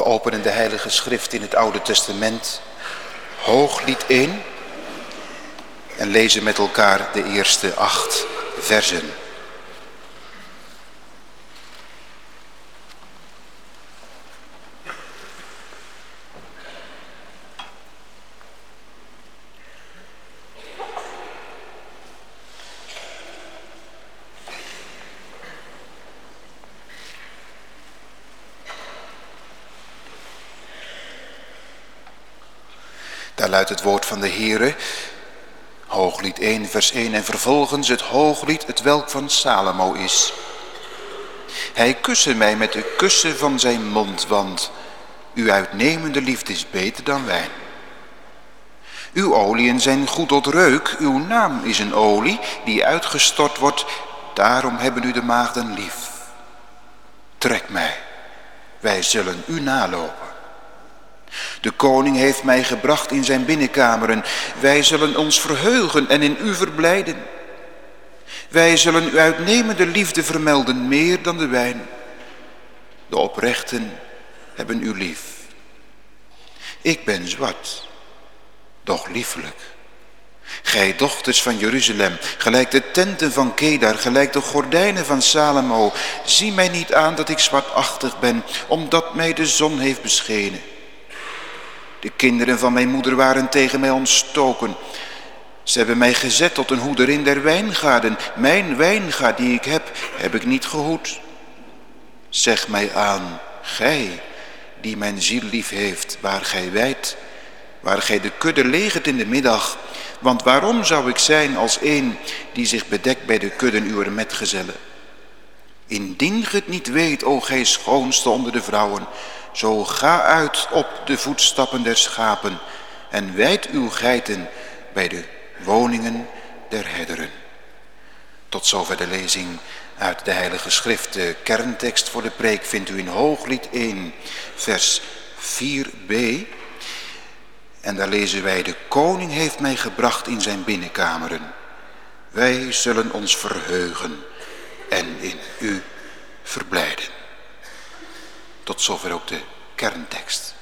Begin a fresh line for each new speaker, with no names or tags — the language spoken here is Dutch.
We openen de Heilige Schrift in het Oude Testament, Hooglied 1, en lezen met elkaar de eerste acht versen. Daar luidt het woord van de Heere, Hooglied 1 vers 1 en vervolgens het hooglied het welk van Salomo is. Hij kussen mij met de kussen van zijn mond, want uw uitnemende liefde is beter dan wijn. Uw oliën zijn goed tot reuk, uw naam is een olie die uitgestort wordt, daarom hebben u de maagden lief. Trek mij, wij zullen u nalopen. De koning heeft mij gebracht in zijn binnenkameren. Wij zullen ons verheugen en in u verblijden. Wij zullen uw uitnemende liefde vermelden, meer dan de wijn. De oprechten hebben u lief. Ik ben zwart, doch liefelijk. Gij dochters van Jeruzalem, gelijk de tenten van Kedar, gelijk de gordijnen van Salomo, zie mij niet aan dat ik zwartachtig ben, omdat mij de zon heeft beschenen. De kinderen van mijn moeder waren tegen mij ontstoken. Ze hebben mij gezet tot een hoederin der wijngaarden. Mijn wijngaard die ik heb, heb ik niet gehoed. Zeg mij aan, gij die mijn ziel lief heeft, waar gij wijdt, waar gij de kudde legert in de middag. Want waarom zou ik zijn als een die zich bedekt bij de kudden uw metgezellen? Indien ge het niet weet, o gij schoonste onder de vrouwen, zo ga uit op de voetstappen der schapen en wijd uw geiten bij de woningen der herderen. Tot zover de lezing uit de Heilige Schrift. De kerntekst voor de preek vindt u in Hooglied 1, vers 4b. En daar lezen wij, de koning heeft mij gebracht in zijn binnenkameren. Wij zullen ons verheugen en in u verblijden. Zover ook de kerntekst.